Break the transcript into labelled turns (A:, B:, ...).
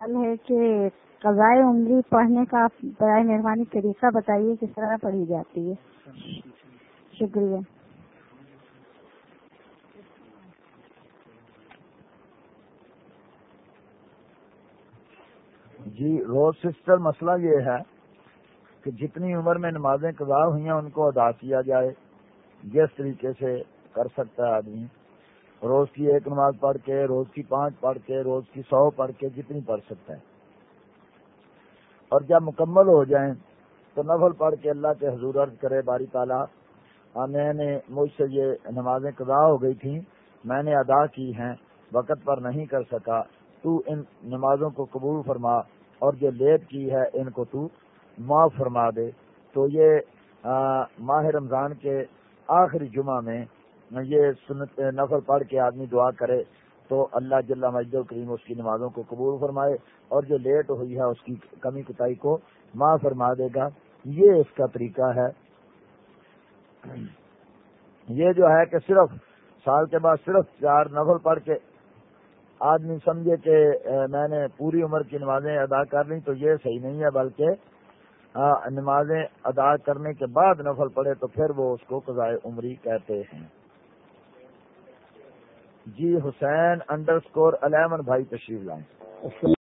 A: سوال ہے کہ قضائے عمری پڑھنے کا برائے مہربانی طریقہ بتائیے، کس طرح پڑھی جاتی ہے؟ شکریہ۔
B: جی روز سسٹر، مسئلہ یہ ہے کہ جتنی عمر میں نمازیں قضا ہوئی ہیں، ان کو ادا کیا جائے، جس طریقے سے کر سکتا ہے آدمی۔ روز کی ایک نماز پڑھ کے، روز کی پانچ پڑھ کے، روز کی سو پڑھ کے جتنی پڑھ سکتا ہے اور جب مکمل ہو جائیں تو نفل پڑھ کے اللہ کے حضور عرض کرے، باری تعالیٰ میں نے مجھ سے یہ نمازیں قضا ہو گئی تھیں، میں نے ادا کی ہیں، وقت پر نہیں کر سکا، تو ان نمازوں کو قبول فرما اور جو لیٹ کی ہے ان کو تو معاف فرما دے۔ تو یہ ماہ رمضان کے آخری جمعہ میں یہ سنت نفل پڑھ کے آدمی دعا کرے تو اللہ جل مجد کریم اس کی نمازوں کو قبول فرمائے اور جو لیٹ ہوئی ہے اس کی کمی کتائی کو ماں فرما دے گا۔ یہ اس کا طریقہ ہے۔ یہ جو ہے کہ صرف سال کے بعد صرف چار نفل پڑھ کے آدمی سمجھے کہ میں نے پوری عمر کی نمازیں ادا کر لی تو یہ صحیح نہیں ہے، بلکہ نمازیں ادا کرنے کے بعد نفل پڑے تو پھر وہ اس کو قضائے عمری کہتے ہیں۔ جی حسین انڈر اسکور الیون بھائی تشریف لائیں۔